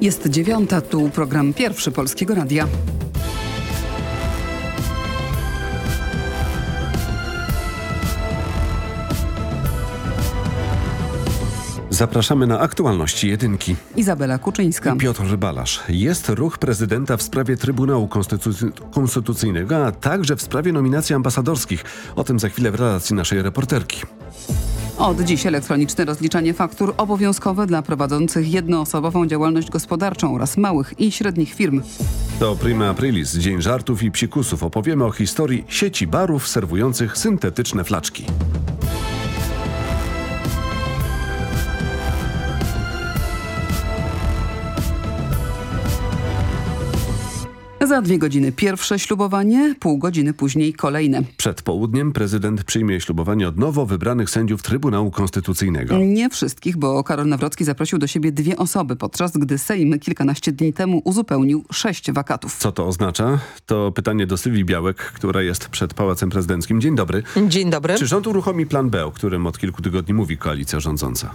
Jest dziewiąta, tu program pierwszy Polskiego Radia. Zapraszamy na aktualności jedynki. Izabela Kuczyńska. Piotr Balasz. Jest ruch prezydenta w sprawie Trybunału Konstytucy Konstytucyjnego, a także w sprawie nominacji ambasadorskich. O tym za chwilę w relacji naszej reporterki. Od dziś elektroniczne rozliczanie faktur obowiązkowe dla prowadzących jednoosobową działalność gospodarczą oraz małych i średnich firm. To Prima Aprilis, Dzień Żartów i Psikusów. Opowiemy o historii sieci barów serwujących syntetyczne flaczki. Za dwie godziny pierwsze ślubowanie, pół godziny później kolejne. Przed południem prezydent przyjmie ślubowanie od nowo wybranych sędziów Trybunału Konstytucyjnego. Nie wszystkich, bo Karol Nawrocki zaprosił do siebie dwie osoby, podczas gdy Sejm kilkanaście dni temu uzupełnił sześć wakatów. Co to oznacza? To pytanie do Sylwii Białek, która jest przed Pałacem Prezydenckim. Dzień dobry. Dzień dobry. Czy rząd uruchomi plan B, o którym od kilku tygodni mówi koalicja rządząca?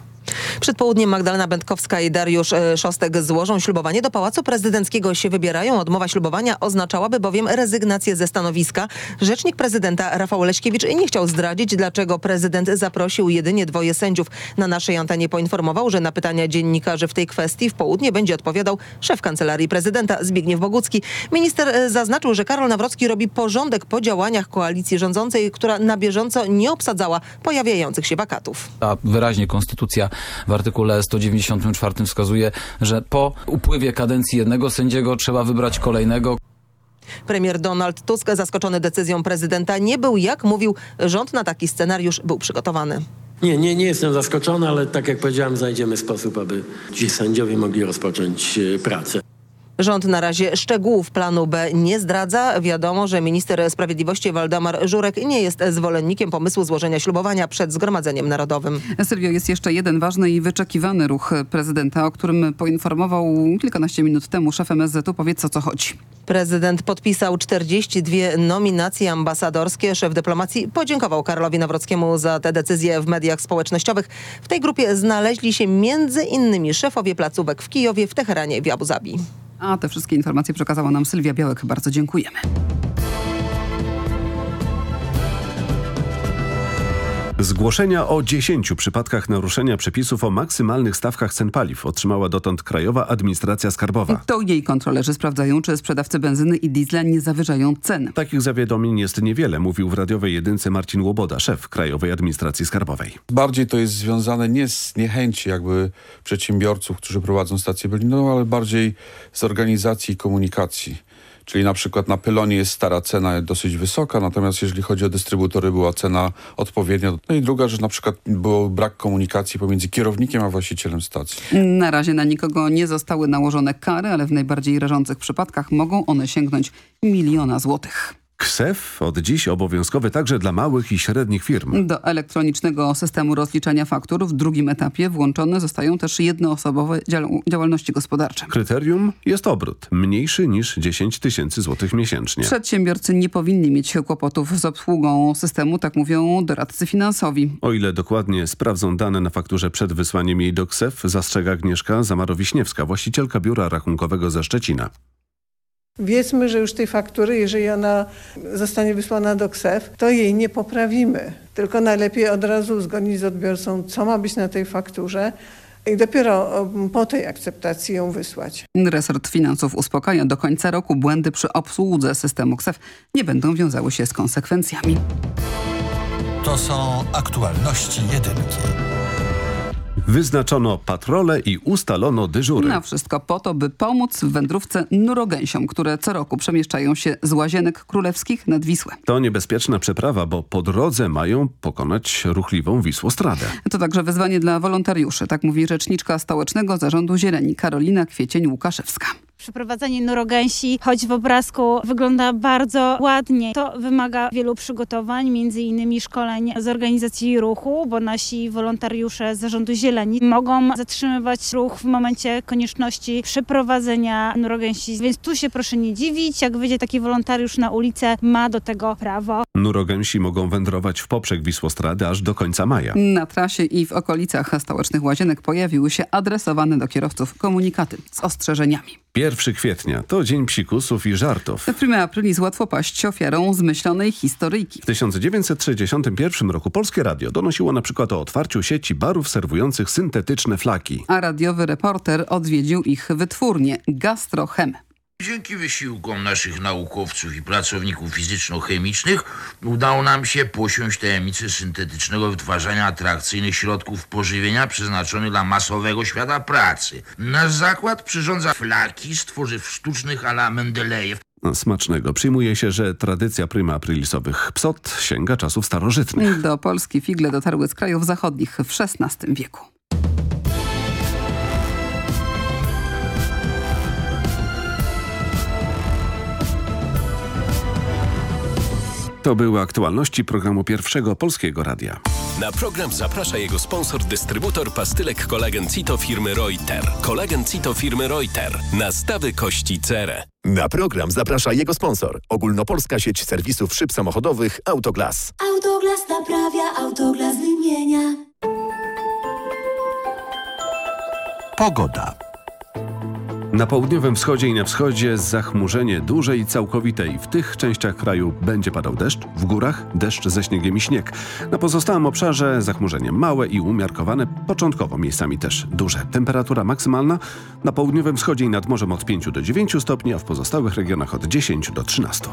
Przed południem Magdalena Będkowska i Dariusz e, Szostek złożą ślubowanie. Do Pałacu Prezydenckiego się wybierają. Odmowa ślubowania oznaczałaby bowiem rezygnację ze stanowiska. Rzecznik prezydenta Rafał Leśkiewicz nie chciał zdradzić, dlaczego prezydent zaprosił jedynie dwoje sędziów. Na naszej antenie poinformował, że na pytania dziennikarzy w tej kwestii w południe będzie odpowiadał szef Kancelarii Prezydenta Zbigniew Bogucki. Minister e, zaznaczył, że Karol Nawrocki robi porządek po działaniach koalicji rządzącej, która na bieżąco nie obsadzała pojawiających się wakatów. A wyraźnie konstytucja w artykule 194 wskazuje, że po upływie kadencji jednego sędziego trzeba wybrać kolejnego. Premier Donald Tusk, zaskoczony decyzją prezydenta, nie był, jak mówił, rząd na taki scenariusz był przygotowany. Nie, nie, nie jestem zaskoczony, ale tak jak powiedziałem, znajdziemy sposób, aby ci sędziowie mogli rozpocząć e, pracę. Rząd na razie szczegółów planu B nie zdradza. Wiadomo, że minister sprawiedliwości Waldemar Żurek nie jest zwolennikiem pomysłu złożenia ślubowania przed Zgromadzeniem Narodowym. Sylwio, jest jeszcze jeden ważny i wyczekiwany ruch prezydenta, o którym poinformował kilkanaście minut temu szef MSZ-u. Powiedz o co chodzi. Prezydent podpisał 42 nominacje ambasadorskie. Szef dyplomacji podziękował Karolowi Nawrockiemu za tę decyzję w mediach społecznościowych. W tej grupie znaleźli się między innymi szefowie placówek w Kijowie, w Teheranie i w Abu Zabi. A te wszystkie informacje przekazała nam Sylwia Białek. Bardzo dziękujemy. Zgłoszenia o 10 przypadkach naruszenia przepisów o maksymalnych stawkach cen paliw otrzymała dotąd Krajowa Administracja Skarbowa. To jej kontrolerzy sprawdzają, czy sprzedawcy benzyny i diesla nie zawyżają cen. Takich zawiadomień jest niewiele, mówił w radiowej jedynce Marcin Łoboda, szef Krajowej Administracji Skarbowej. Bardziej to jest związane nie z niechęci jakby przedsiębiorców, którzy prowadzą stację benzinową, ale bardziej z organizacji i komunikacji. Czyli na przykład na pylonie jest stara cena dosyć wysoka, natomiast jeżeli chodzi o dystrybutory była cena odpowiednia. No i druga rzecz, na przykład był brak komunikacji pomiędzy kierownikiem a właścicielem stacji. Na razie na nikogo nie zostały nałożone kary, ale w najbardziej rażących przypadkach mogą one sięgnąć miliona złotych. KSEF od dziś obowiązkowy także dla małych i średnich firm. Do elektronicznego systemu rozliczania faktur w drugim etapie włączone zostają też jednoosobowe dział działalności gospodarcze. Kryterium jest obrót, mniejszy niż 10 tysięcy złotych miesięcznie. Przedsiębiorcy nie powinni mieć kłopotów z obsługą systemu, tak mówią doradcy finansowi. O ile dokładnie sprawdzą dane na fakturze przed wysłaniem jej do KSEF, zastrzega Agnieszka Zamarowiśniewska, właścicielka biura rachunkowego ze Szczecina. Wiedzmy, że już tej faktury, jeżeli ona zostanie wysłana do KSEF, to jej nie poprawimy. Tylko najlepiej od razu uzgodnić z odbiorcą, co ma być na tej fakturze i dopiero po tej akceptacji ją wysłać. Resort Finansów uspokaja, do końca roku błędy przy obsłudze systemu KSEF nie będą wiązały się z konsekwencjami. To są aktualności jedynki. Wyznaczono patrole i ustalono dyżury. Na wszystko po to, by pomóc w wędrówce nurogęsiom, które co roku przemieszczają się z Łazienek Królewskich nad Wisłę. To niebezpieczna przeprawa, bo po drodze mają pokonać ruchliwą Wisłostradę. To także wyzwanie dla wolontariuszy, tak mówi rzeczniczka Stołecznego Zarządu Zieleni Karolina Kwiecień-Łukaszewska. Przeprowadzanie nurogęsi, choć w obrazku wygląda bardzo ładnie, to wymaga wielu przygotowań, między innymi szkoleń z organizacji ruchu, bo nasi wolontariusze z Zarządu Zieleni. Mogą zatrzymywać ruch w momencie konieczności przeprowadzenia nurogęsi. Więc tu się proszę nie dziwić, jak wyjdzie taki wolontariusz na ulicę, ma do tego prawo. Nurogęsi mogą wędrować w poprzek Wisłostrady aż do końca maja. Na trasie i w okolicach stołecznych łazienek pojawiły się adresowane do kierowców komunikaty z ostrzeżeniami. 1 kwietnia to dzień psikusów i żartów. W prima aprilis łatwo paść ofiarą zmyślonej historyjki. W 1961 roku Polskie Radio donosiło na przykład o otwarciu sieci barów serwujących syntetyczne flaki. A radiowy reporter odwiedził ich wytwórnię Gastrochem. Dzięki wysiłkom naszych naukowców i pracowników fizyczno-chemicznych udało nam się posiąść tajemnicę syntetycznego wytwarzania atrakcyjnych środków pożywienia przeznaczonych dla masowego świata pracy. Nasz zakład przyrządza flaki z tworzyw sztucznych ala Mendelejew. Smacznego. Przyjmuje się, że tradycja prima aprilisowych psot sięga czasów starożytnych. Do Polski figle dotarły z krajów zachodnich w XVI wieku. To były aktualności programu Pierwszego Polskiego Radia. Na program zaprasza jego sponsor, dystrybutor pastylek kolagen Cito firmy Reuter. Kolagen Cito firmy Reuter. Nastawy kości cerę. Na program zaprasza jego sponsor. Ogólnopolska sieć serwisów szyb samochodowych Autoglas. Autoglas naprawia, Autoglas wymienia. Pogoda. Na południowym wschodzie i na wschodzie zachmurzenie duże i całkowite i w tych częściach kraju będzie padał deszcz, w górach deszcz ze śniegiem i śnieg. Na pozostałym obszarze zachmurzenie małe i umiarkowane, początkowo miejscami też duże. Temperatura maksymalna na południowym wschodzie i nad morzem od 5 do 9 stopni, a w pozostałych regionach od 10 do 13.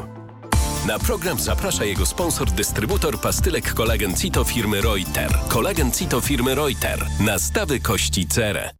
Na program zaprasza jego sponsor, dystrybutor pastylek kolagen Cito firmy Reuter. Kolagen Cito firmy Reuter. Nastawy kości cerę.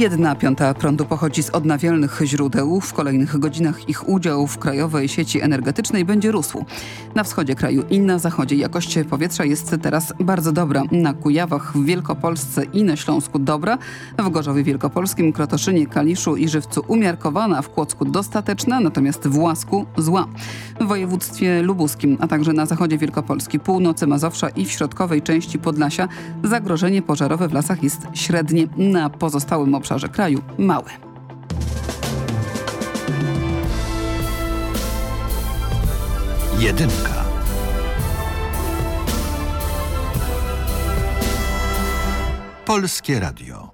Jedna piąta prądu pochodzi z odnawialnych źródeł. W kolejnych godzinach ich udział w krajowej sieci energetycznej będzie rósł. Na wschodzie kraju i na zachodzie jakość powietrza jest teraz bardzo dobra. Na Kujawach, w Wielkopolsce i na Śląsku dobra. W Gorzowie Wielkopolskim, Krotoszynie, Kaliszu i Żywcu umiarkowana, w Kłodzku dostateczna, natomiast w Łasku zła. W województwie lubuskim, a także na zachodzie Wielkopolski, północy Mazowsza i w środkowej części Podlasia zagrożenie pożarowe w lasach jest średnie. Na pozostałym obszarze kraju małe. Jedynka. Polskie Radio.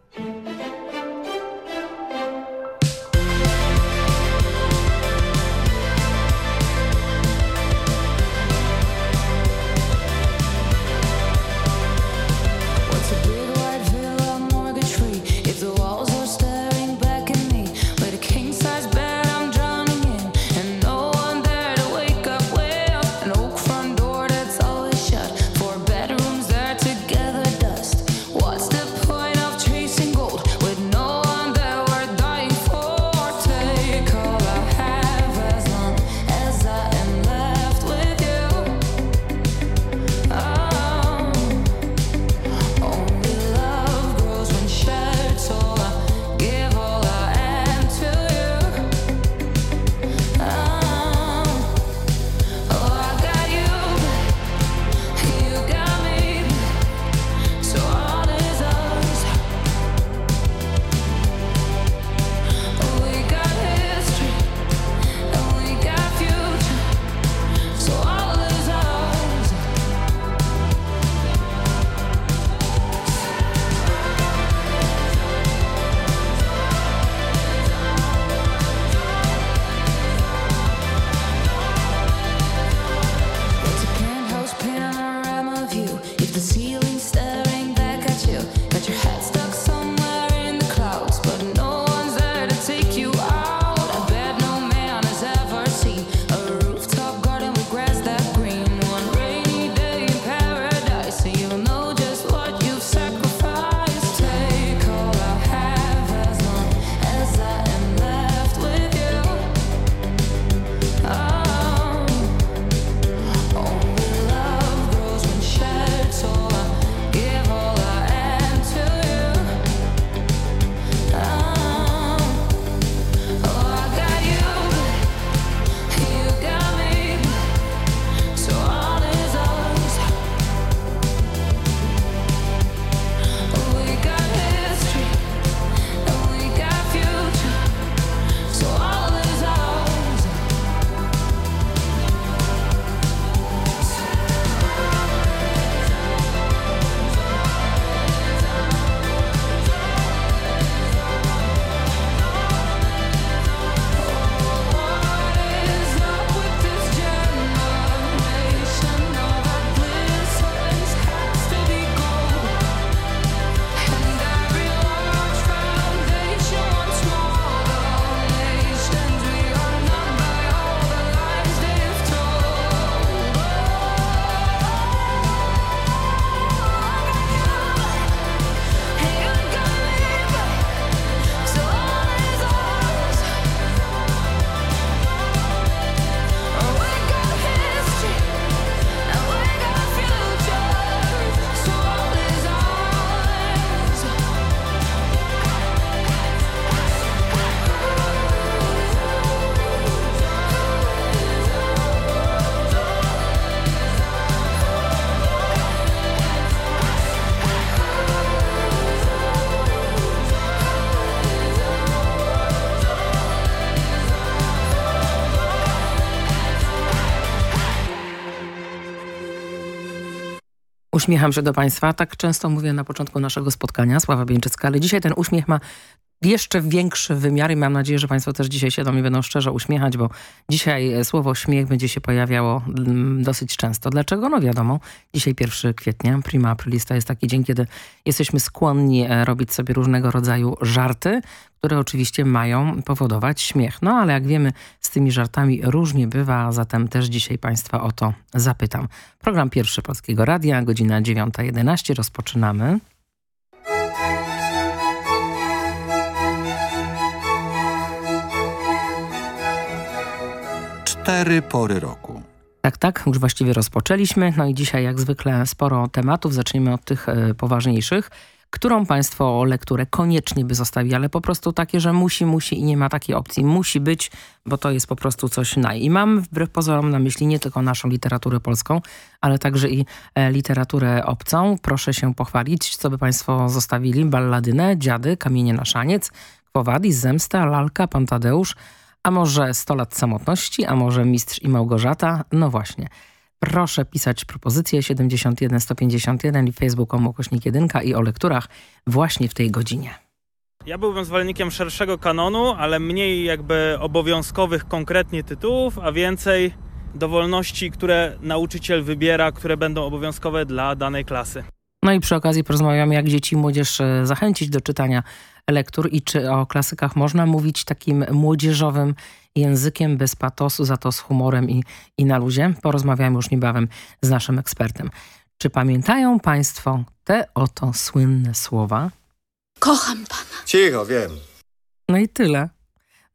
Uśmiecham się do Państwa. Tak często mówię na początku naszego spotkania, Sława Bieńczycka, ale dzisiaj ten uśmiech ma jeszcze większy wymiar i mam nadzieję, że Państwo też dzisiaj się do mnie będą szczerze uśmiechać, bo dzisiaj e, słowo śmiech będzie się pojawiało mm, dosyć często. Dlaczego? No wiadomo, dzisiaj 1 kwietnia, prima aprilista jest taki dzień, kiedy jesteśmy skłonni e, robić sobie różnego rodzaju żarty, które oczywiście mają powodować śmiech. No ale jak wiemy, z tymi żartami różnie bywa, zatem też dzisiaj Państwa o to zapytam. Program pierwszy Polskiego Radia, godzina 9.11, rozpoczynamy. Cztery pory roku. Tak, tak, już właściwie rozpoczęliśmy. No i dzisiaj jak zwykle sporo tematów. Zaczniemy od tych e, poważniejszych. Którą Państwo lekturę koniecznie by zostawili, ale po prostu takie, że musi, musi i nie ma takiej opcji. Musi być, bo to jest po prostu coś naj. I mam wbrew pozorom na myśli nie tylko naszą literaturę polską, ale także i e, literaturę obcą. Proszę się pochwalić, co by Państwo zostawili. Balladynę, Dziady, Kamienie na szaniec, Kwowadis, Zemsta, Lalka, Pan Tadeusz, a może 100 lat samotności, a może Mistrz i Małgorzata? No właśnie. Proszę pisać propozycje 71 151 i facebook.com ukośnik 1 i o lekturach właśnie w tej godzinie. Ja byłbym zwolennikiem szerszego kanonu, ale mniej jakby obowiązkowych konkretnie tytułów, a więcej dowolności, które nauczyciel wybiera, które będą obowiązkowe dla danej klasy. No i przy okazji porozmawiamy, jak dzieci i młodzież e, zachęcić do czytania lektur i czy o klasykach można mówić takim młodzieżowym językiem, bez patosu, za to z humorem i, i na luzie. Porozmawiamy już niebawem z naszym ekspertem. Czy pamiętają Państwo te oto słynne słowa? Kocham Pana. Cicho, wiem. No i tyle.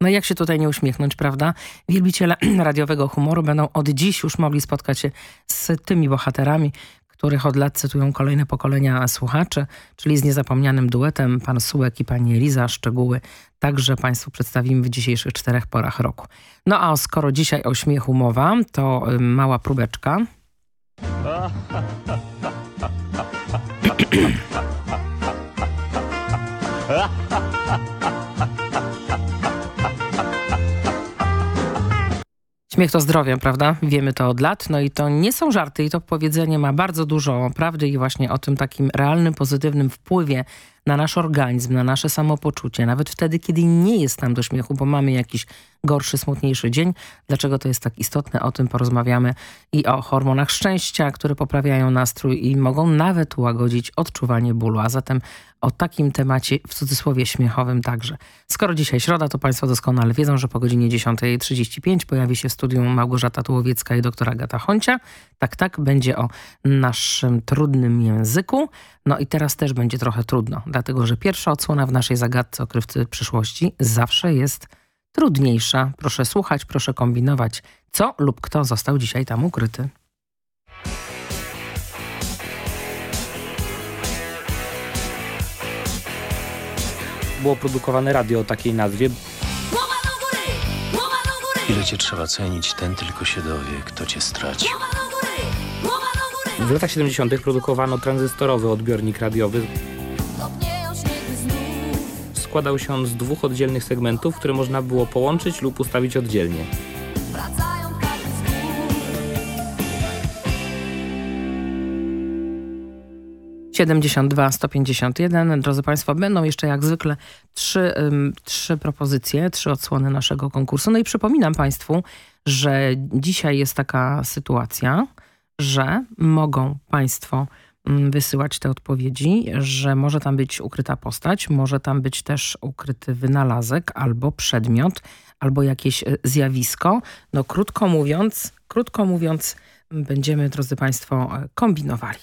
No jak się tutaj nie uśmiechnąć, prawda? Wielbiciele radiowego humoru będą od dziś już mogli spotkać się z tymi bohaterami, których od lat cytują kolejne pokolenia słuchaczy, czyli z niezapomnianym duetem pan Sułek i pani Eliza. Szczegóły także Państwu przedstawimy w dzisiejszych czterech porach roku. No a skoro dzisiaj o śmiechu mowa, to mała próbeczka. Śmiech to zdrowie, prawda? Wiemy to od lat. No i to nie są żarty i to powiedzenie ma bardzo dużo prawdy i właśnie o tym takim realnym, pozytywnym wpływie na nasz organizm, na nasze samopoczucie, nawet wtedy, kiedy nie jest tam do śmiechu, bo mamy jakiś gorszy, smutniejszy dzień. Dlaczego to jest tak istotne? O tym porozmawiamy i o hormonach szczęścia, które poprawiają nastrój i mogą nawet łagodzić odczuwanie bólu. A zatem o takim temacie w cudzysłowie śmiechowym także. Skoro dzisiaj środa, to Państwo doskonale wiedzą, że po godzinie 10.35 pojawi się w studium Małgorzata Tułowiecka i doktora Gata Honcia. Tak, tak, będzie o naszym trudnym języku. No i teraz też będzie trochę trudno, dlatego że pierwsza odsłona w naszej zagadce okrywcy przyszłości zawsze jest trudniejsza. Proszę słuchać, proszę kombinować, co lub kto został dzisiaj tam ukryty. Było produkowane radio o takiej nazwie. Ile cię trzeba cenić, ten tylko się dowie, kto cię straci. W latach 70. produkowano tranzystorowy odbiornik radiowy. Składał się on z dwóch oddzielnych segmentów, które można było połączyć lub ustawić oddzielnie. 72 151. Drodzy Państwo, będą jeszcze jak zwykle trzy, trzy propozycje, trzy odsłony naszego konkursu. No i przypominam Państwu, że dzisiaj jest taka sytuacja, że mogą Państwo wysyłać te odpowiedzi, że może tam być ukryta postać, może tam być też ukryty wynalazek albo przedmiot, albo jakieś e, zjawisko. No krótko mówiąc, krótko mówiąc, będziemy, drodzy Państwo, e, kombinowali.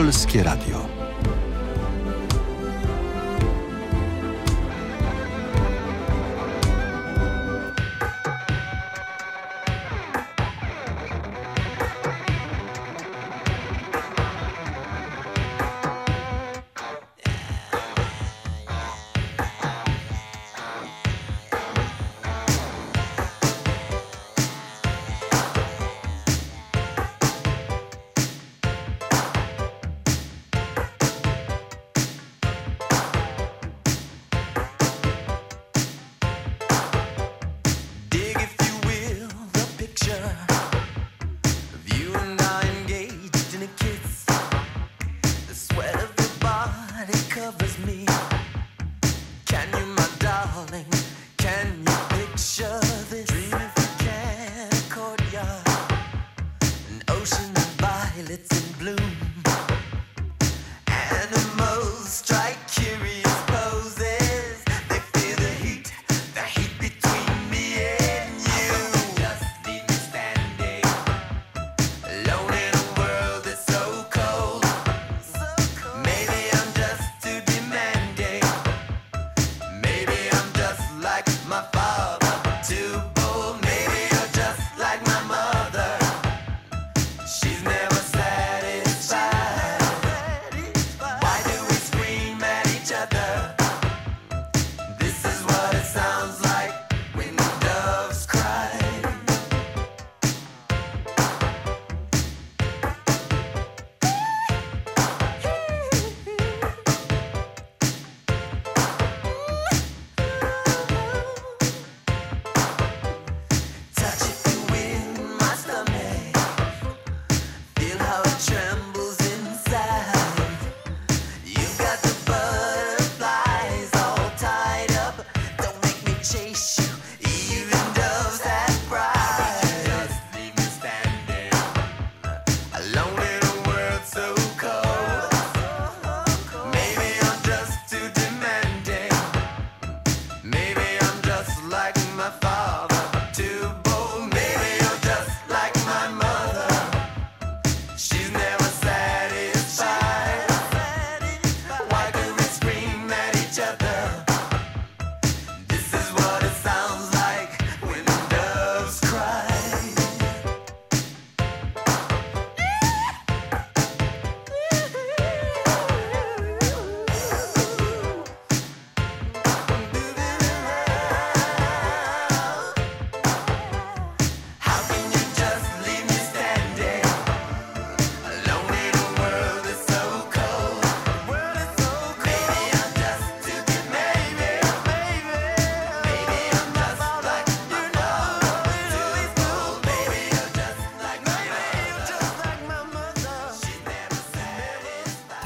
Polskie Radio.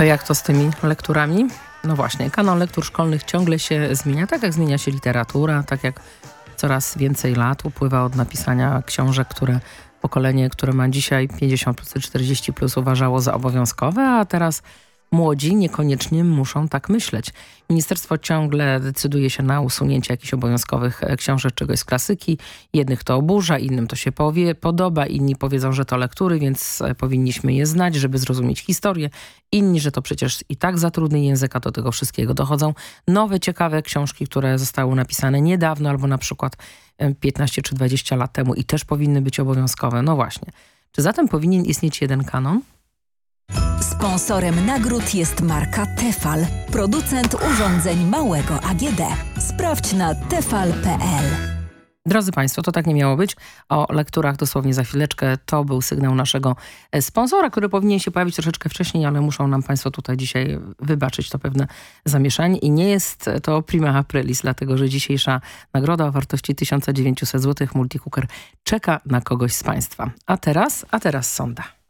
Jak to z tymi lekturami? No właśnie, kanon lektur szkolnych ciągle się zmienia, tak jak zmienia się literatura, tak jak coraz więcej lat upływa od napisania książek, które pokolenie, które ma dzisiaj 50 plus 40 plus uważało za obowiązkowe, a teraz młodzi niekoniecznie muszą tak myśleć. Ministerstwo ciągle decyduje się na usunięcie jakichś obowiązkowych e, książek czegoś z klasyki. Jednych to oburza, innym to się powie, podoba, inni powiedzą, że to lektury, więc e, powinniśmy je znać, żeby zrozumieć historię. Inni, że to przecież i tak za trudny język, a do tego wszystkiego dochodzą nowe, ciekawe książki, które zostały napisane niedawno albo na przykład e, 15 czy 20 lat temu i też powinny być obowiązkowe. No właśnie. Czy zatem powinien istnieć jeden kanon? Sponsorem nagród jest marka Tefal, producent urządzeń małego AGD. Sprawdź na tefal.pl. Drodzy Państwo, to tak nie miało być. O lekturach dosłownie za chwileczkę. To był sygnał naszego e, sponsora, który powinien się pojawić troszeczkę wcześniej, ale muszą nam Państwo tutaj dzisiaj wybaczyć to pewne zamieszanie. I nie jest to prima aprilis, dlatego że dzisiejsza nagroda o wartości 1900 zł Multicooker czeka na kogoś z Państwa. A teraz, a teraz sonda.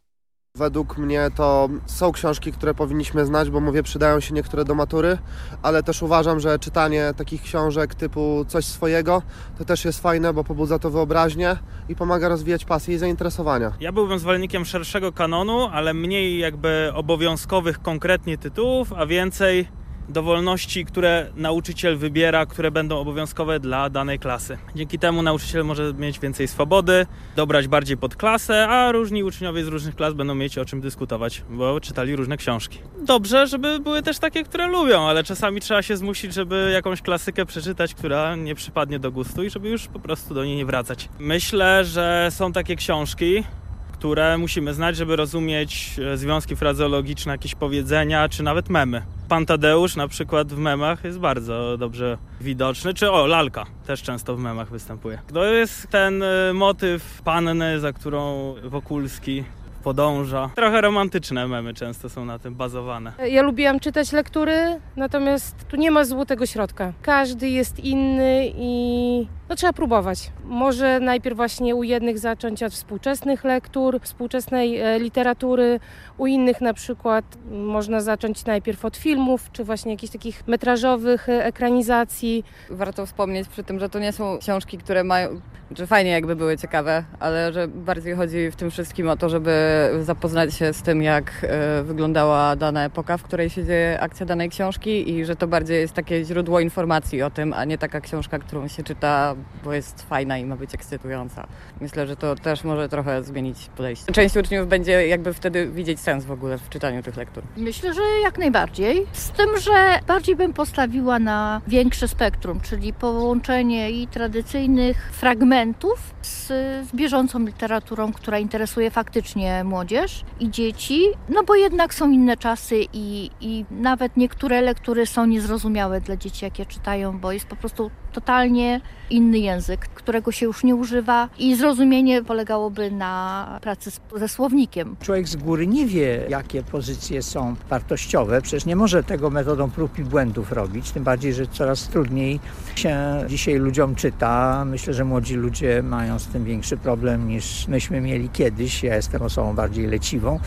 Według mnie to są książki, które powinniśmy znać, bo mówię, przydają się niektóre do matury, ale też uważam, że czytanie takich książek typu coś swojego to też jest fajne, bo pobudza to wyobraźnię i pomaga rozwijać pasję i zainteresowania. Ja byłbym zwolennikiem szerszego kanonu, ale mniej jakby obowiązkowych konkretnie tytułów, a więcej dowolności, które nauczyciel wybiera, które będą obowiązkowe dla danej klasy. Dzięki temu nauczyciel może mieć więcej swobody, dobrać bardziej pod klasę, a różni uczniowie z różnych klas będą mieć o czym dyskutować, bo czytali różne książki. Dobrze, żeby były też takie, które lubią, ale czasami trzeba się zmusić, żeby jakąś klasykę przeczytać, która nie przypadnie do gustu i żeby już po prostu do niej nie wracać. Myślę, że są takie książki, które musimy znać, żeby rozumieć e, związki frazeologiczne, jakieś powiedzenia, czy nawet memy. Pan Tadeusz na przykład w memach jest bardzo dobrze widoczny, czy o, lalka też często w memach występuje. To jest ten e, motyw panny, za którą Wokulski podąża. Trochę romantyczne memy często są na tym bazowane. Ja lubiłam czytać lektury, natomiast tu nie ma złotego środka. Każdy jest inny i no trzeba próbować. Może najpierw właśnie u jednych zacząć od współczesnych lektur, współczesnej e, literatury, u innych na przykład można zacząć najpierw od filmów, czy właśnie jakichś takich metrażowych e, ekranizacji. Warto wspomnieć przy tym, że to nie są książki, które mają, że fajnie jakby były ciekawe, ale że bardziej chodzi w tym wszystkim o to, żeby zapoznać się z tym, jak e, wyglądała dana epoka, w której się dzieje akcja danej książki i że to bardziej jest takie źródło informacji o tym, a nie taka książka, którą się czyta, bo jest fajna i ma być ekscytująca. Myślę, że to też może trochę zmienić podejście. Część uczniów będzie jakby wtedy widzieć sens w ogóle w czytaniu tych lektur. Myślę, że jak najbardziej. Z tym, że bardziej bym postawiła na większe spektrum, czyli połączenie i tradycyjnych fragmentów z, z bieżącą literaturą, która interesuje faktycznie młodzież i dzieci, no bo jednak są inne czasy i, i nawet niektóre lektury są niezrozumiałe dla dzieci, jak je czytają, bo jest po prostu totalnie inny język, którego się już nie używa i zrozumienie polegałoby na pracy ze słownikiem. Człowiek z góry nie wie, jakie pozycje są wartościowe. Przecież nie może tego metodą prób i błędów robić, tym bardziej, że coraz trudniej się dzisiaj ludziom czyta. Myślę, że młodzi ludzie mają z tym większy problem niż myśmy mieli kiedyś. Ja jestem osobą bardziej leciwą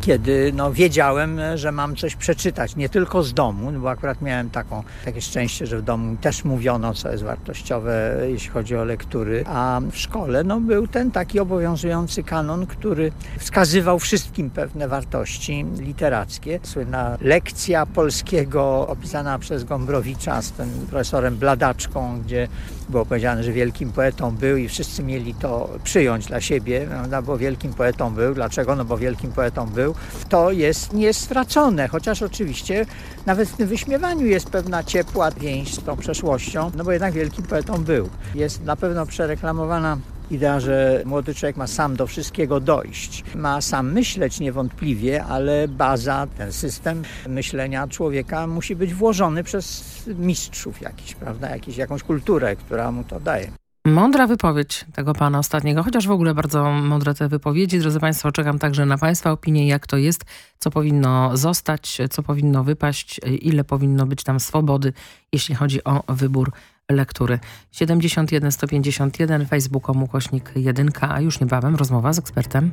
kiedy no, wiedziałem, że mam coś przeczytać, nie tylko z domu, bo akurat miałem taką, takie szczęście, że w domu też mówiono, co jest wartościowe, jeśli chodzi o lektury, a w szkole no, był ten taki obowiązujący kanon, który wskazywał wszystkim pewne wartości literackie. Słynna lekcja polskiego opisana przez Gombrowicza z tym profesorem Bladaczką, gdzie było powiedziane, że wielkim poetą był i wszyscy mieli to przyjąć dla siebie, prawda, bo wielkim poetą był. Dlaczego? No bo wielkim poetą był. To jest niestracone, chociaż oczywiście nawet w tym wyśmiewaniu jest pewna ciepła więź z tą przeszłością, no bo jednak wielkim poetą był. Jest na pewno przereklamowana idea, że młody człowiek ma sam do wszystkiego dojść. Ma sam myśleć niewątpliwie, ale baza, ten system myślenia człowieka musi być włożony przez mistrzów jakiś, prawda? Jakiś, jakąś kulturę, która mu to daje. Mądra wypowiedź tego pana ostatniego, chociaż w ogóle bardzo mądre te wypowiedzi. Drodzy Państwo, czekam także na Państwa opinię, jak to jest, co powinno zostać, co powinno wypaść, ile powinno być tam swobody, jeśli chodzi o wybór lektury. 71 151, Facebook ukośnik 1, a już niebawem rozmowa z ekspertem.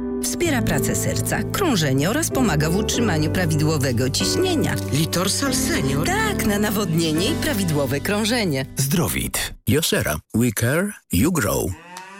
wspiera pracę serca, krążenie oraz pomaga w utrzymaniu prawidłowego ciśnienia. Litorsal Senior? Tak, na nawodnienie i prawidłowe krążenie. Zdrowit. Josera. We care, you grow.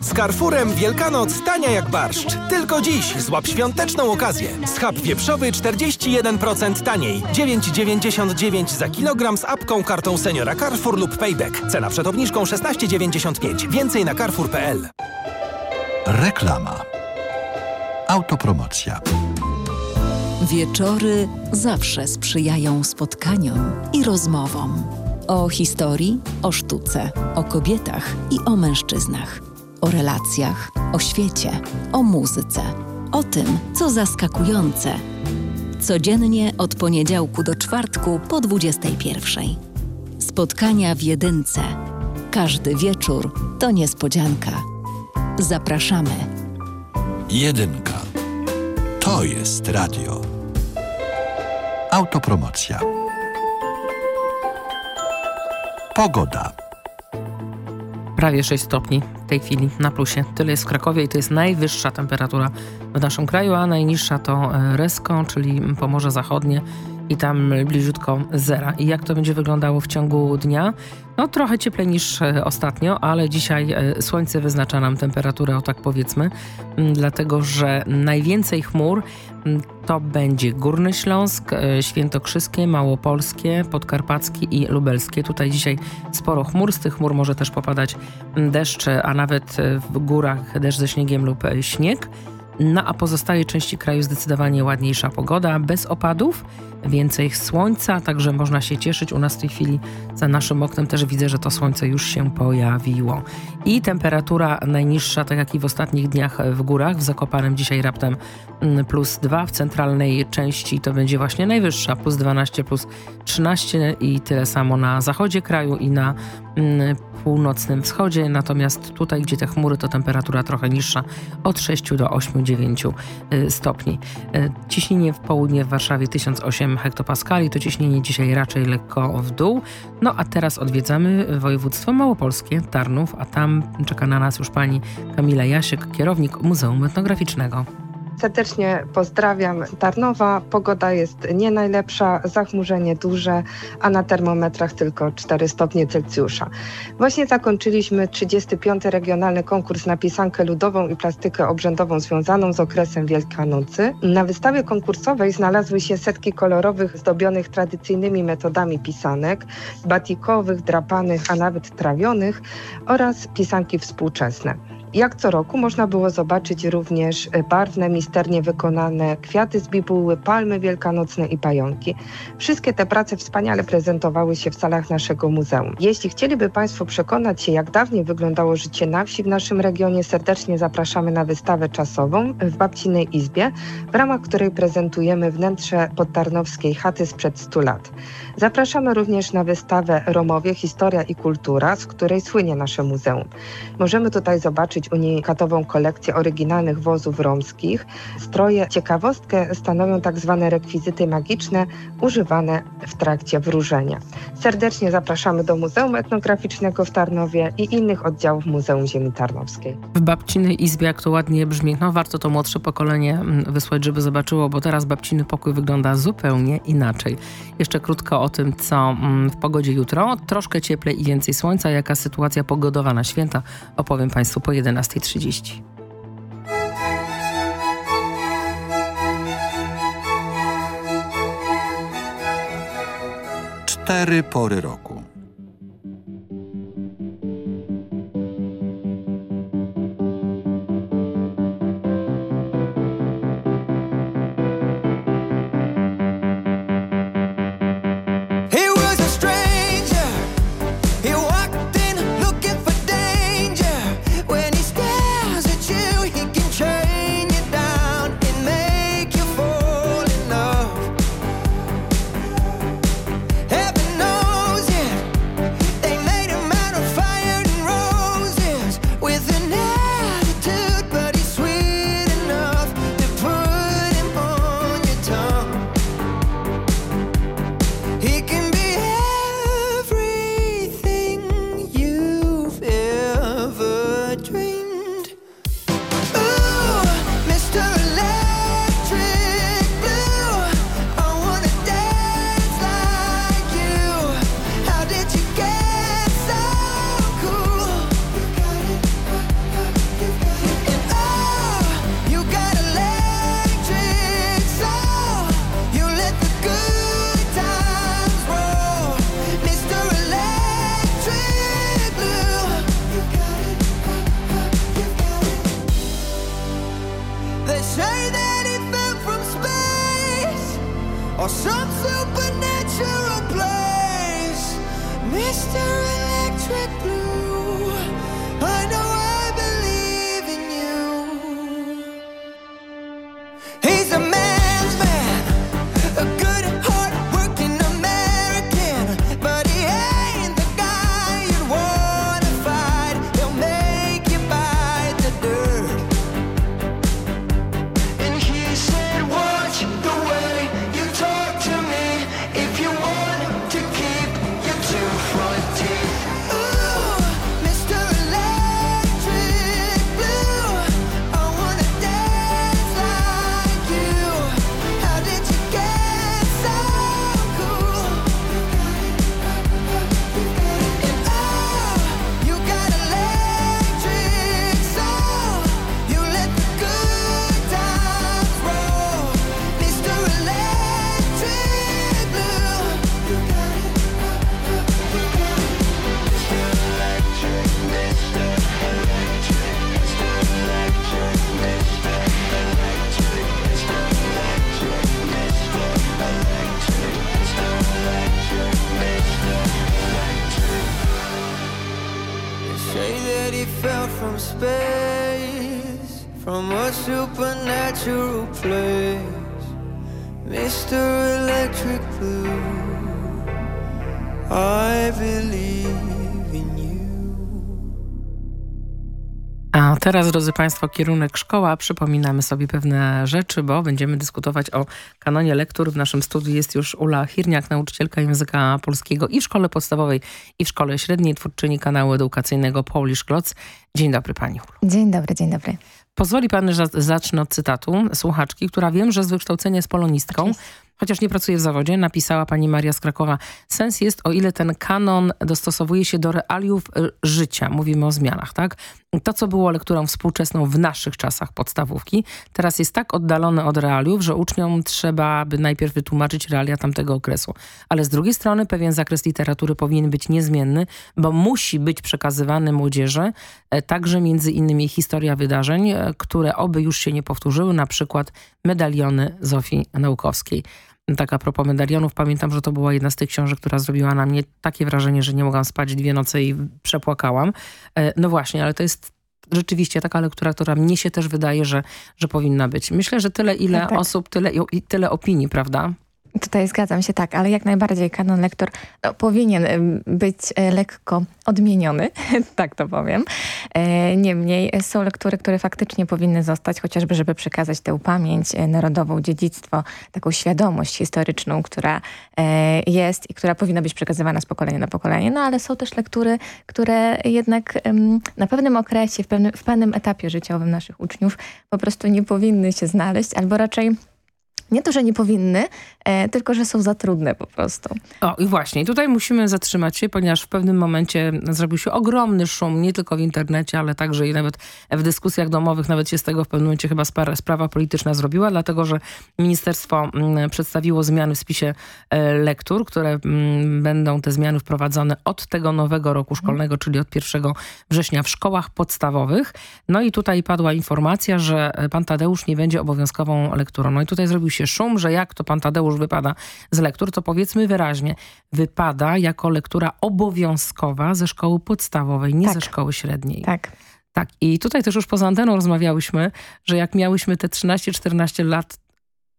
Z Carrefourem Wielkanoc tania jak barszcz. Tylko dziś złap świąteczną okazję. Schab wieprzowy 41% taniej. 9,99 za kilogram z apką, kartą seniora Carrefour lub Payback. Cena przed obniżką 16,95. Więcej na carrefour.pl. Reklama. Autopromocja. Wieczory zawsze sprzyjają spotkaniom i rozmowom. O historii, o sztuce, o kobietach i o mężczyznach. O relacjach, o świecie, o muzyce. O tym, co zaskakujące. Codziennie od poniedziałku do czwartku po 21. Spotkania w jedynce. Każdy wieczór to niespodzianka. Zapraszamy. Jedynka. To jest radio. Autopromocja. Pogoda. Prawie 6 stopni tej chwili na plusie. Tyle jest w Krakowie i to jest najwyższa temperatura w naszym kraju, a najniższa to e, Resko, czyli Pomorze Zachodnie i tam bliziutko zera. I jak to będzie wyglądało w ciągu dnia? No trochę cieplej niż e, ostatnio, ale dzisiaj e, słońce wyznacza nam temperaturę, o tak powiedzmy, dlatego że najwięcej chmur to będzie Górny Śląsk, e, Świętokrzyskie, Małopolskie, Podkarpackie i Lubelskie. Tutaj dzisiaj sporo chmur, z tych chmur może też popadać deszcz, a nawet w górach deszcz ze śniegiem lub śnieg. No a pozostałej części kraju zdecydowanie ładniejsza pogoda, bez opadów, więcej słońca, także można się cieszyć. U nas w tej chwili za naszym oknem też widzę, że to słońce już się pojawiło. I temperatura najniższa, tak jak i w ostatnich dniach w górach, w Zakopanem dzisiaj raptem mm, plus 2, w centralnej części to będzie właśnie najwyższa, plus 12, plus 13 i tyle samo na zachodzie kraju i na północnym wschodzie, natomiast tutaj, gdzie te chmury, to temperatura trochę niższa, od 6 do 8-9 y, stopni. Y, Ciśnienie w południe w Warszawie 1008 hektopaskali, to ciśnienie dzisiaj raczej lekko w dół. No a teraz odwiedzamy województwo małopolskie, Tarnów, a tam czeka na nas już pani Kamila Jasiek, kierownik Muzeum Etnograficznego. Serdecznie pozdrawiam Tarnowa. Pogoda jest nie najlepsza, zachmurzenie duże, a na termometrach tylko 4 stopnie Celsjusza. Właśnie zakończyliśmy 35. regionalny konkurs na pisankę ludową i plastykę obrzędową związaną z okresem Wielkanocy. Na wystawie konkursowej znalazły się setki kolorowych, zdobionych tradycyjnymi metodami pisanek, batikowych, drapanych, a nawet trawionych oraz pisanki współczesne. Jak co roku można było zobaczyć również e, barwne, misternie wykonane kwiaty z bibuły, palmy wielkanocne i pająki. Wszystkie te prace wspaniale prezentowały się w salach naszego muzeum. Jeśli chcieliby Państwo przekonać się, jak dawniej wyglądało życie na wsi w naszym regionie, serdecznie zapraszamy na wystawę czasową w Babcinej Izbie, w ramach której prezentujemy wnętrze podtarnowskiej chaty sprzed 100 lat. Zapraszamy również na wystawę Romowie Historia i Kultura, z której słynie nasze muzeum. Możemy tutaj zobaczyć unikatową kolekcję oryginalnych wozów romskich. Stroje ciekawostkę stanowią tak zwane rekwizyty magiczne używane w trakcie wróżenia. Serdecznie zapraszamy do Muzeum Etnograficznego w Tarnowie i innych oddziałów Muzeum Ziemi Tarnowskiej. W babcinej izbie, jak to ładnie brzmi, no warto to młodsze pokolenie mm, wysłać, żeby zobaczyło, bo teraz babciny pokój wygląda zupełnie inaczej. Jeszcze krótko o tym, co mm, w pogodzie jutro. Troszkę cieplej i więcej słońca. Jaka sytuacja pogodowa na święta opowiem Państwu po 11.30. Cztery pory roku. From space, from a supernatural place. Mr. Electric Blue, I believe A teraz, drodzy Państwo, kierunek szkoła. Przypominamy sobie pewne rzeczy, bo będziemy dyskutować o kanonie lektur. W naszym studiu jest już Ula Hirniak, nauczycielka języka polskiego i w szkole podstawowej, i w szkole średniej, twórczyni kanału edukacyjnego Polish Kloc. Dzień dobry Pani Ulu. Dzień dobry, dzień dobry. Pozwoli Pan, że zacznę od cytatu słuchaczki, która wiem, że z wykształcenia jest polonistką. Chociaż nie pracuję w zawodzie, napisała pani Maria z Krakowa. Sens jest, o ile ten kanon dostosowuje się do realiów y, życia. Mówimy o zmianach, tak? To, co było lekturą współczesną w naszych czasach podstawówki, teraz jest tak oddalone od realiów, że uczniom trzeba by najpierw wytłumaczyć realia tamtego okresu. Ale z drugiej strony pewien zakres literatury powinien być niezmienny, bo musi być przekazywany młodzieży e, także między innymi historia wydarzeń, e, które oby już się nie powtórzyły, na przykład medaliony Zofii Naukowskiej. Tak a propos medalionów, pamiętam, że to była jedna z tych książek, która zrobiła na mnie takie wrażenie, że nie mogłam spać dwie noce i przepłakałam. E, No właśnie, ale to jest rzeczywiście taka lektura, która mnie się też wydaje, że, że powinna być. Myślę, że tyle ile Tak, tak. osób, tyle, i tyle opinii, prawda? Tutaj zgadzam się, tak, ale jak najbardziej kanon lektor no, powinien być e, lekko odmieniony, tak to powiem. E, Niemniej e, są lektury, które faktycznie powinny zostać, chociażby żeby przekazać tę pamięć narodową, dziedzictwo, taką świadomość historyczną, która jest i która powinna być przekazywana z pokolenia na pokolenie. No ale są też lektury, które jednak na pewnym okresie, w pewnym, w pewnym etapie życiowym naszych uczniów po prostu nie powinny się znaleźć, albo raczej nie to, że nie powinny, e, tylko że są za trudne po prostu. O i właśnie, tutaj musimy zatrzymać się, ponieważ w pewnym momencie zrobił się ogromny szum, nie tylko w internecie, ale także i nawet w dyskusjach domowych, nawet się z tego w pewnym momencie chyba spra- sprawa polityczna zrobiła, dlatego że ministerstwo mm, przedstawiło zmiany w spisie e, lektur, które mm, będą te zmiany wprowadzone od tego nowego roku szkolnego, czyli od 1 września w szkołach podstawowych. No i tutaj padła informacja, że e, pan Tadeusz nie będzie obowiązkową lekturą. No i tutaj zrobił się szum, że jak to pan Tadeusz wypada z lektur, to powiedzmy wyraźnie, wypada jako lektura obowiązkowa ze szkoły podstawowej, nie ze szkoły średniej. Tak. Tak. I tutaj też już poza anteną rozmawiałyśmy, że jak miałyśmy te 13-14 lat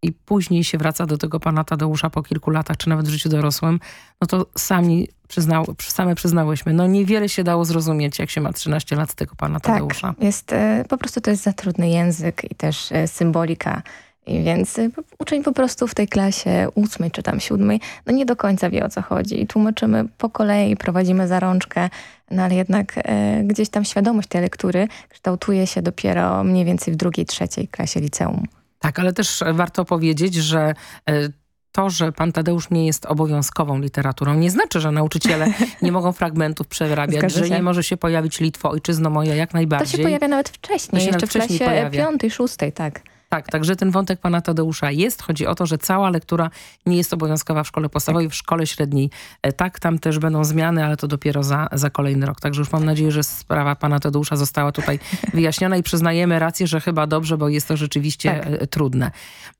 i później się wraca do tego pana Tadeusza po kilku latach, czy nawet w życiu dorosłym, no to sami przyznał, same przyznałyśmy, no niewiele się dało zrozumieć, jak się ma 13 lat tego pana Tadeusza. Tak, jest, e, po prostu to jest za trudny język i też e, symbolika. I więc po- uczeń po prostu w tej klasie ósmej czy tam siódmej, no nie do końca wie o co chodzi. I tłumaczymy po kolei, prowadzimy za rączkę, no ale jednak e, gdzieś tam świadomość tej lektury kształtuje się dopiero mniej więcej w drugiej, trzeciej klasie liceum. Tak, ale też warto powiedzieć, że e, to, że pan Tadeusz nie jest obowiązkową literaturą, nie znaczy, że nauczyciele nie mogą fragmentów przerabiać, że nie może się pojawić Litwo, ojczyzno moja, jak To najbardziej. się pojawia nawet To wcześniej, się jeszcze nawet w klasie wcześniej pojawia. piątej, szóstej, tak. Tak, także ten wątek pana Tadeusza jest. Chodzi o to, że cała lektura nie jest obowiązkowa w szkole podstawowej, w szkole średniej. E, Tak, tam też będą zmiany, ale to dopiero za, za kolejny rok. Także już mam nadzieję, że sprawa pana Tadeusza została tutaj wyjaśniona i przyznajemy rację, że chyba dobrze, bo jest to rzeczywiście Tak. e, trudne.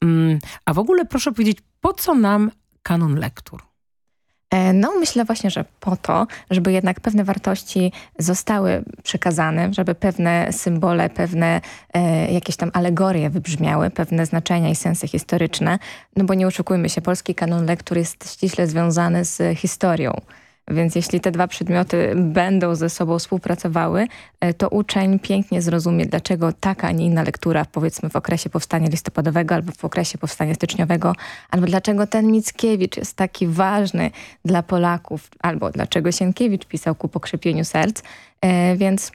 Mm, A w ogóle proszę powiedzieć, po co nam kanon lektur? E, No, myślę właśnie, że po to, żeby jednak pewne wartości zostały przekazane, żeby pewne symbole, pewne e, jakieś tam alegorie wybrzmiały, pewne znaczenia i sensy historyczne. No bo nie oszukujmy się, polski kanon lektur jest ściśle związany z historią. Więc jeśli te dwa przedmioty będą ze sobą współpracowały, e, to uczeń pięknie zrozumie, dlaczego taka, a nie inna lektura, powiedzmy w okresie powstania listopadowego albo w okresie powstania styczniowego, albo dlaczego ten Mickiewicz jest taki ważny dla Polaków, albo dlaczego Sienkiewicz pisał ku pokrzepieniu serc. E, Więc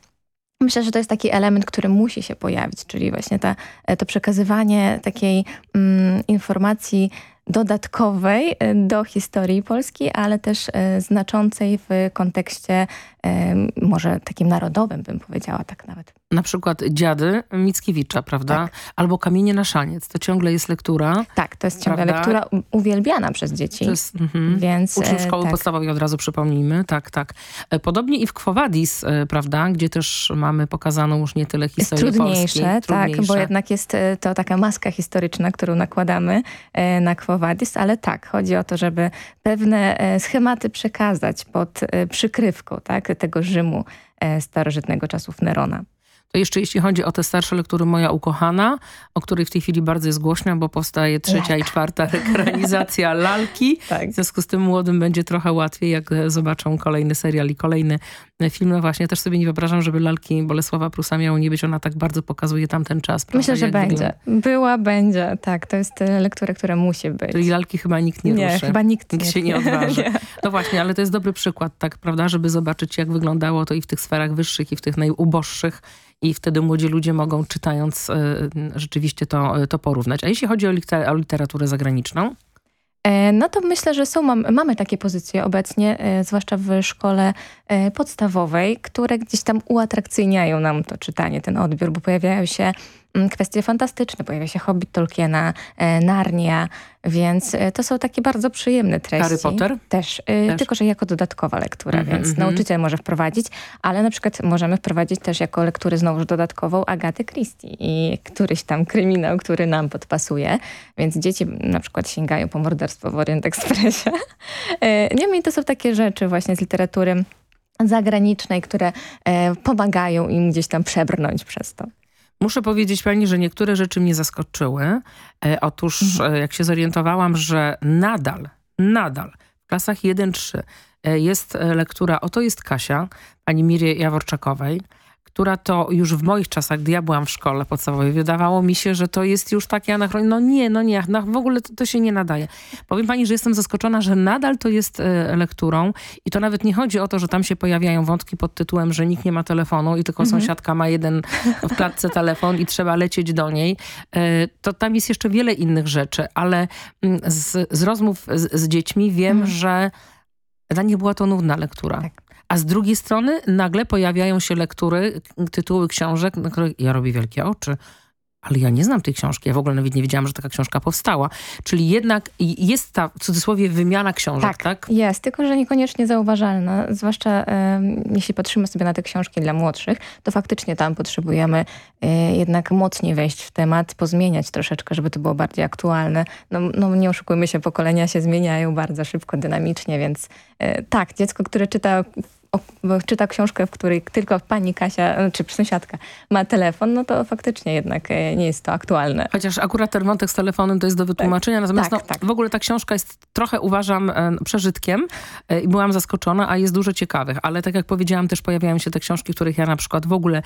Myślę, że to jest taki element, który musi się pojawić, czyli właśnie ta, e, to przekazywanie takiej mm, informacji dodatkowej e, do historii Polski, ale też e, znaczącej w kontekście może takim narodowym, bym powiedziała tak nawet. Na przykład Dziady Mickiewicza, prawda? Albo Kamienie na szaniec. To ciągle jest lektura. Tak, to jest ciągle Prawda? lektura uwielbiana przez dzieci. Przez, mhm. Więc, Uczniów e, szkoły tak. podstawowej od razu przypomnijmy. Tak, tak. E, Podobnie i w Quo Vadis, e, prawda? Gdzie też mamy pokazaną już nie tyle Jest historię trudniejsze, Polski. tak, bo jednak jest to taka maska historyczna, którą nakładamy na Quo Vadis, ale tak, chodzi o to, żeby pewne schematy przekazać pod przykrywką tak, tego Rzymu e, starożytnego czasów Nerona. To jeszcze jeśli chodzi o te starsze lektury Moja ukochana, o której w tej chwili bardzo jest głośno, bo powstaje trzecia i czwarta ekranizacja Lalki. Tak. W związku z tym młodym będzie trochę łatwiej, jak zobaczą kolejny serial i kolejny film. No właśnie, też sobie nie wyobrażam, żeby Lalki Bolesława Prusa miało nie być. Ona tak bardzo pokazuje tamten czas. Prawda? Myślę, że Jak będzie. wygląda. Była, będzie, tak. To jest e, lektura, która musi być. Czyli lalki chyba nikt nie, Nie, ruszy. chyba nikt nie- się nie odważy. nie. No właśnie, ale to jest dobry przykład, tak, prawda, żeby zobaczyć, jak wyglądało to i w tych sferach wyższych, i w tych najuboższych. I wtedy młodzi ludzie mogą, czytając, y, rzeczywiście to, to porównać. A jeśli chodzi o, liter o literaturę zagraniczną? E, No to myślę, że są, mam, mamy takie pozycje obecnie, e, zwłaszcza w szkole e, podstawowej, które gdzieś tam uatrakcyjniają nam to czytanie, ten odbiór, bo pojawiają się kwestie fantastyczne, pojawia się Hobbit Tolkiena, e, Narnia, więc e, to są takie bardzo przyjemne treści. Harry Potter? Też, e, Też. tylko że jako dodatkowa lektura, Mhm, więc mhm. nauczyciel może wprowadzić, ale na przykład możemy wprowadzić też jako lekturę znowuż dodatkową Agatę Christie i któryś tam kryminał, który nam podpasuje, więc dzieci na przykład sięgają po morderstwo w Orient Expressie. Niemniej to są takie rzeczy właśnie z literatury zagranicznej, które pomagają im gdzieś tam przebrnąć przez to. Muszę powiedzieć pani, że niektóre rzeczy mnie zaskoczyły. E, otóż Mhm. e, jak się zorientowałam, że nadal, nadal w klasach 1-3 e, jest lektura Oto jest Kasia, pani Miry Jaworczakowej, która to już w moich czasach, gdy ja byłam w szkole podstawowej, wydawało mi się, że to jest już takie anachronizm. No nie, no nie, no w ogóle to, to się nie nadaje. Powiem pani, że jestem zaskoczona, że nadal to jest e, lekturą i to nawet nie chodzi o to, że tam się pojawiają wątki pod tytułem, że nikt nie ma telefonu i tylko Mhm. sąsiadka ma jeden w klatce telefon i trzeba lecieć do niej. E, To tam jest jeszcze wiele innych rzeczy, ale mm, z, z rozmów z, z dziećmi wiem, że dla nich była to nudna lektura. A z drugiej strony nagle pojawiają się lektury, tytuły książek, na których ja robię wielkie oczy. Ale ja nie znam tej książki. Ja w ogóle nawet nie wiedziałam, że taka książka powstała. Czyli jednak jest ta, w cudzysłowie, wymiana książek, tak? Jest, tylko że niekoniecznie zauważalna. Zwłaszcza em, jeśli patrzymy sobie na te książki dla młodszych, to faktycznie tam potrzebujemy e, jednak mocniej wejść w temat, pozmieniać troszeczkę, żeby to było bardziej aktualne. No, no nie oszukujmy się, pokolenia się zmieniają bardzo szybko, dynamicznie, więc e, tak, dziecko, które czyta czyta książkę, w której tylko pani Kasia, e, czy sąsiadka ma telefon, no to faktycznie jednak e, nie jest to aktualne. Chociaż akurat ten wątek z telefonem to jest do wytłumaczenia, natomiast tak, no, w ogóle ta książka jest trochę uważam e, przeżytkiem i byłam zaskoczona, a jest dużo ciekawych, ale tak jak powiedziałam też pojawiają się te książki, których ja na przykład w ogóle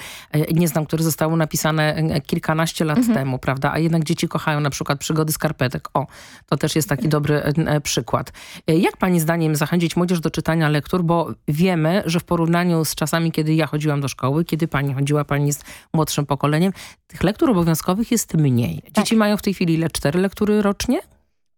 nie znam, które zostały napisane kilkanaście lat Mhm. temu, prawda, a jednak dzieci kochają na przykład przygody skarpetek. O, to też jest taki dobry e, e, przykład. Jak pani zdaniem zachęcić młodzież do czytania lektur, bo wiemy, że w porównaniu z czasami, kiedy ja chodziłam do szkoły, kiedy pani chodziła, pani jest młodszym pokoleniem, tych lektur obowiązkowych jest mniej. Dzieci mają w tej chwili ile? Cztery lektury rocznie?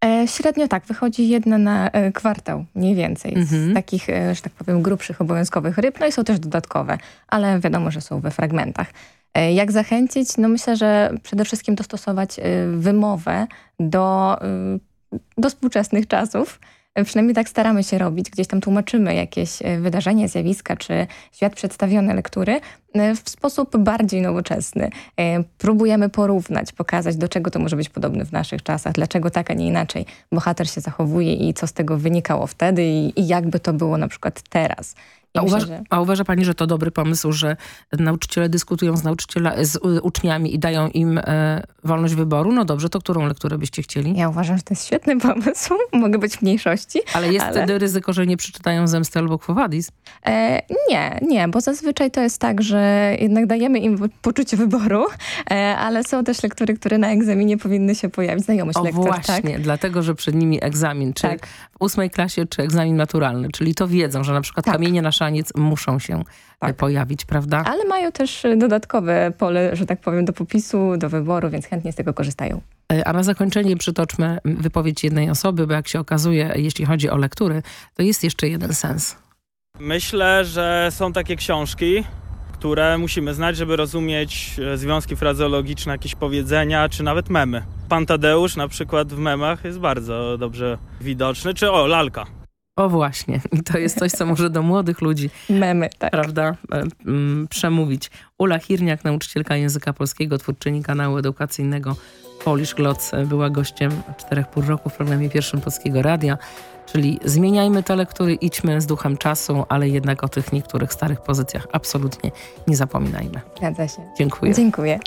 E, średnio tak, wychodzi jedna na e, kwartał, mniej więcej, Mhm. z takich, e, że tak powiem, grubszych obowiązkowych ryb, no i są też dodatkowe, ale wiadomo, że są we fragmentach. E, jak zachęcić? No myślę, że przede wszystkim dostosować e, wymowę do, e, do współczesnych czasów. Przynajmniej tak staramy się robić. Gdzieś tam tłumaczymy jakieś e, wydarzenia, zjawiska, czy świat przedstawione lektury e, w sposób bardziej nowoczesny. E, Próbujemy porównać, pokazać, do czego to może być podobne w naszych czasach, dlaczego tak, a nie inaczej bohater się zachowuje i co z tego wynikało wtedy i, i jakby to było na przykład teraz. A, myślę, uważ, że- a uważa pani, że to dobry pomysł, że nauczyciele dyskutują z, nauczyciela, z uczniami i dają im e, wolność wyboru? No dobrze, to którą lekturę byście chcieli? Ja uważam, że to jest świetny pomysł. Mogę być w mniejszości. Ale jest ale- wtedy ryzyko, że nie przeczytają Zemsty albo Quo Vadis. E, nie, nie, bo zazwyczaj to jest tak, że jednak dajemy im poczucie wyboru, e, ale są też lektury, które na egzaminie powinny się pojawić. Znajomość O lektur, właśnie, tak? dlatego, że przed nimi egzamin, czy Tak. w ósmej klasie, czy egzamin maturalny. Czyli to wiedzą, że na przykład Tak. kamienie na szaniec muszą się e, pojawić, prawda? Ale mają też e, dodatkowe pole, że tak powiem, do popisu, do wyboru, więc chętnie z tego korzystają. E, A na zakończenie przytoczmy wypowiedź jednej osoby, bo jak się okazuje, jeśli chodzi o lektury, to jest jeszcze jeden sens. Myślę, że są takie książki, które musimy znać, żeby rozumieć związki frazeologiczne, jakieś powiedzenia, czy nawet memy. Pan Tadeusz na przykład w memach jest bardzo dobrze widoczny, czy o, lalka. O właśnie. I to jest coś, co może do młodych ludzi Memy, tak. prawda, e, mm, przemówić. Ula Hirniak, nauczycielka języka polskiego, twórczyni kanału edukacyjnego Polish Gloc, e, była gościem czterech pół roku w programie pierwszym Polskiego Radia. Czyli zmieniajmy te lektury, idźmy z duchem czasu, ale jednak o tych niektórych starych pozycjach absolutnie nie zapominajmy. Zgadza się. Dziękuję. Dziękuję.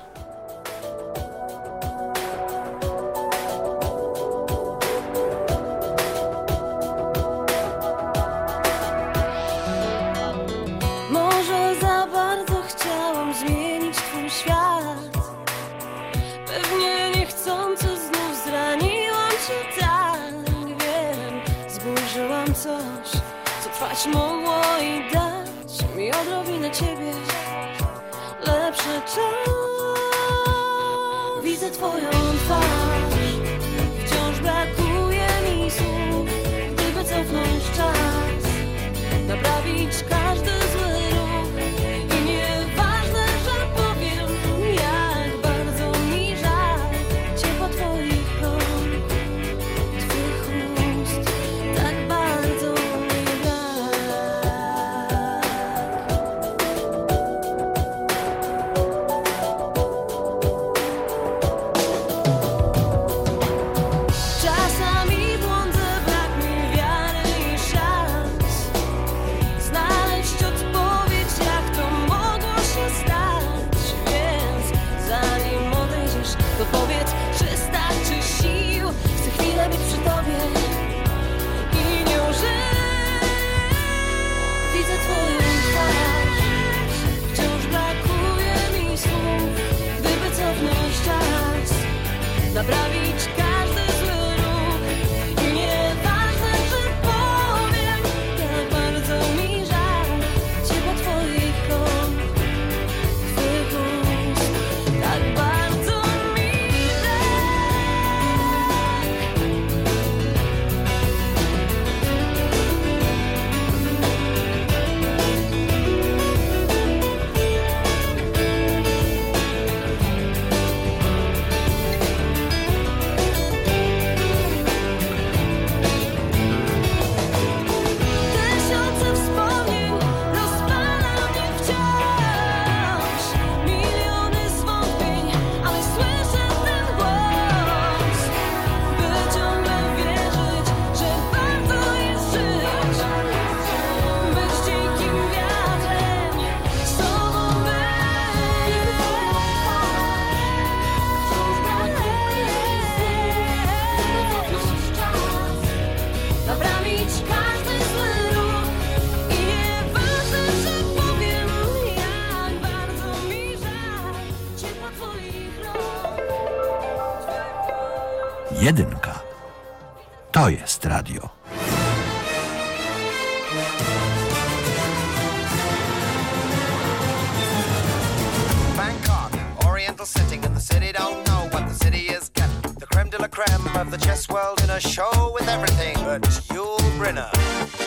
Widzę twoją twarz Wciąż Judge Yul Brenner.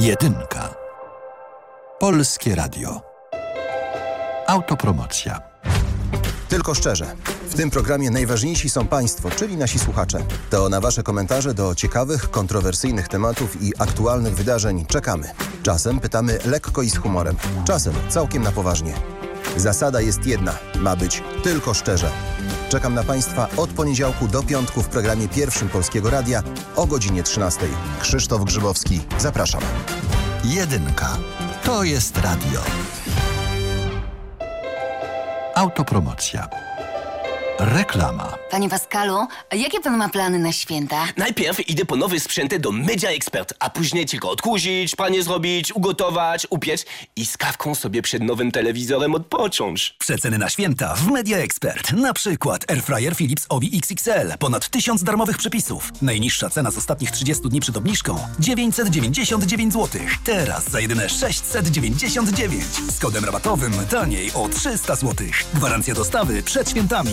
Jedynka. Polskie Radio. Autopromocja. Tylko szczerze. W tym programie najważniejsi są Państwo, czyli nasi słuchacze. To na Wasze komentarze do ciekawych, kontrowersyjnych tematów i aktualnych wydarzeń czekamy. Czasem pytamy lekko i z humorem, czasem całkiem na poważnie. Zasada jest jedna, ma być tylko szczerze. Czekam na Państwa od poniedziałku do piątku w programie pierwszym Polskiego Radia o godzinie 13. Krzysztof Grzybowski, zapraszam. Jedynka. To jest radio. Autopromocja. Reklama. Panie Pascalu, jakie pan ma plany na święta? Najpierw idę po nowy sprzęty do Media Expert, a później tylko odkurzyć, panie zrobić, ugotować, upiec i z kawką sobie przed nowym telewizorem odpocząć. Przeceny na święta w Media Expert. Na przykład Airfryer Philips Ovi XXL. Ponad 1000 darmowych przepisów. Najniższa cena z ostatnich 30 dni przed obniżką 999 zł. Teraz za jedyne 699. Z kodem rabatowym taniej o 300 zł. Gwarancja dostawy przed świętami.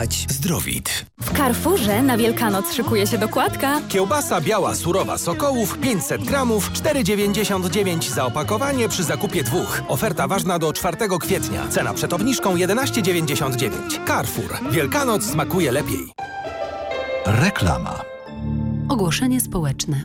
Zdrowit. W Carrefourze na Wielkanoc szykuje się dokładka. Kiełbasa biała surowa Sokołów 500 gramów 4,99 za opakowanie przy zakupie dwóch. Oferta ważna do 4 kwietnia. Cena przed obniżką 11,99. Carrefour. Wielkanoc smakuje lepiej. Reklama. Ogłoszenie społeczne.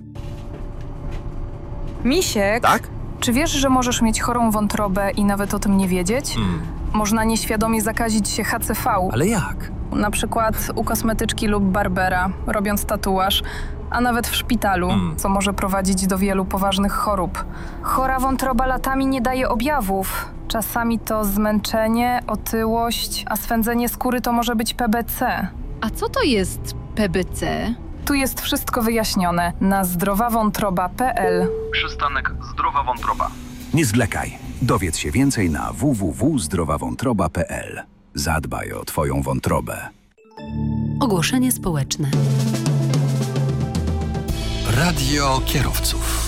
Misiek? Tak? Czy wiesz, że możesz mieć chorą wątrobę i nawet o tym nie wiedzieć? Hmm. Można nieświadomie zakazić się HCV. Ale jak? Na przykład u kosmetyczki lub barbera, robiąc tatuaż, a nawet w szpitalu, Hmm. co może prowadzić do wielu poważnych chorób. Chora wątroba latami nie daje objawów. Czasami to zmęczenie, otyłość, a swędzenie skóry to może być PBC. A co to jest PBC? Tu jest wszystko wyjaśnione na zdrowawątroba.pl. Przystanek Zdrowa Wątroba. Nie zwlekaj. Dowiedz się więcej na www.zdrowawątroba.pl. Zadbaj o Twoją wątrobę. Ogłoszenie społeczne. Radio kierowców.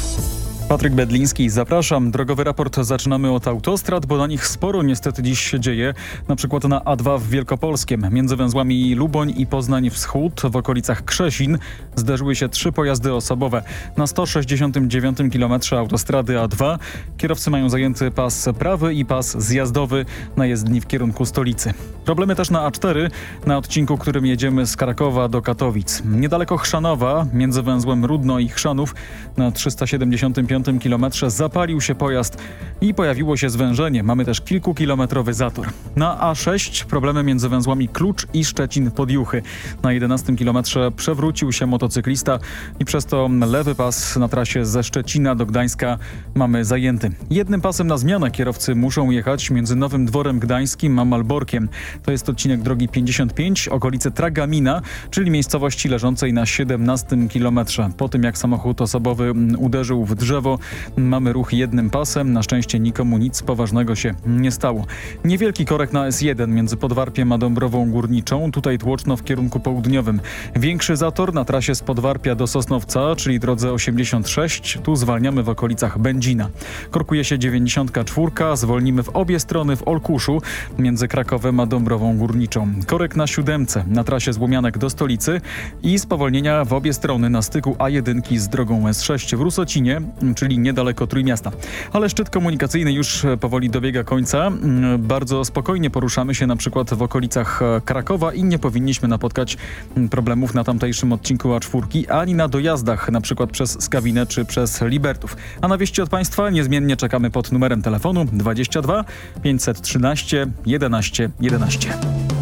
Patryk Bedliński, zapraszam. Drogowy raport zaczynamy od autostrad, bo na nich sporo niestety dziś się dzieje. Na przykład na A2 w Wielkopolskiem. Między węzłami Luboń i Poznań Wschód w okolicach Krzesin zderzyły się trzy pojazdy osobowe. Na 169 km autostrady A2 kierowcy mają zajęty pas prawy i pas zjazdowy na jezdni w kierunku stolicy. Problemy też na A4, na odcinku, którym jedziemy z Krakowa do Katowic. Niedaleko Chrzanowa, między węzłem Rudno i Chrzanów na 375 kilometrze zapalił się pojazd i pojawiło się zwężenie. Mamy też kilkukilometrowy zator. Na A6 problemy między węzłami Klucz i Szczecin Podjuchy. Na 11 kilometrze przewrócił się motocyklista i przez to lewy pas na trasie ze Szczecina do Gdańska mamy zajęty. Jednym pasem na zmianę kierowcy muszą jechać między Nowym Dworem Gdańskim a Malborkiem. To jest odcinek drogi 55, okolice Tragamina, czyli miejscowości leżącej na 17 kilometrze. Po tym jak samochód osobowy uderzył w drzewo, mamy ruch jednym pasem. Na szczęście nikomu nic poważnego się nie stało. Niewielki korek na S1 między Podwarpiem a Dąbrową Górniczą, tutaj tłoczno w kierunku południowym. Większy zator na trasie z Podwarpia do Sosnowca, czyli drodze 86. Tu zwalniamy w okolicach Będzina. Korkuje się 94, zwolnimy w obie strony w Olkuszu między Krakowem a Dąbrową Górniczą. Korek na siódemce na trasie z Łomianek do stolicy i spowolnienia w obie strony na styku A1 z drogą S6 w Rusocinie, czyli niedaleko Trójmiasta. Ale szczyt komunikacyjny już powoli dobiega końca. Mm, Bardzo spokojnie poruszamy się na przykład w okolicach e, Krakowa i nie powinniśmy napotkać mm, problemów na tamtejszym odcinku A4, ani na dojazdach na przykład przez Skawinę czy przez Libertów. A na wieści od Państwa niezmiennie czekamy pod numerem telefonu 22 513 11 11.